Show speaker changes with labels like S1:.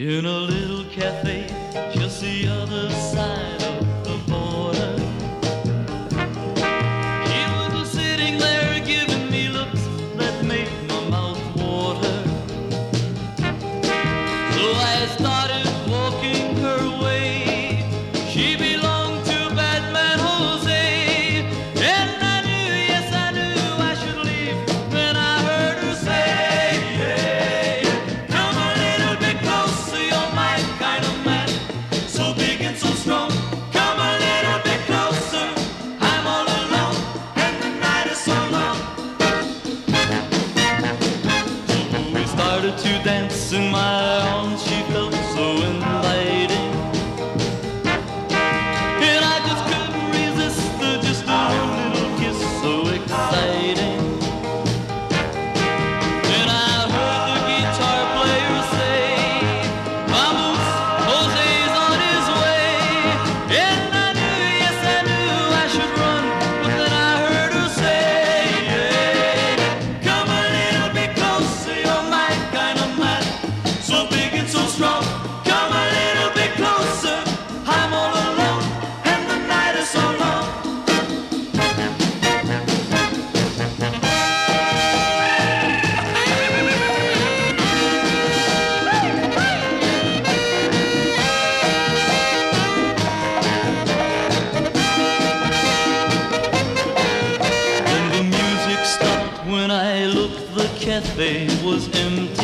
S1: in a little cafe just the other side of the border. He was sitting there giving me looks that made my mouth water. So I started. to dance in my own shoes. cafe was empty.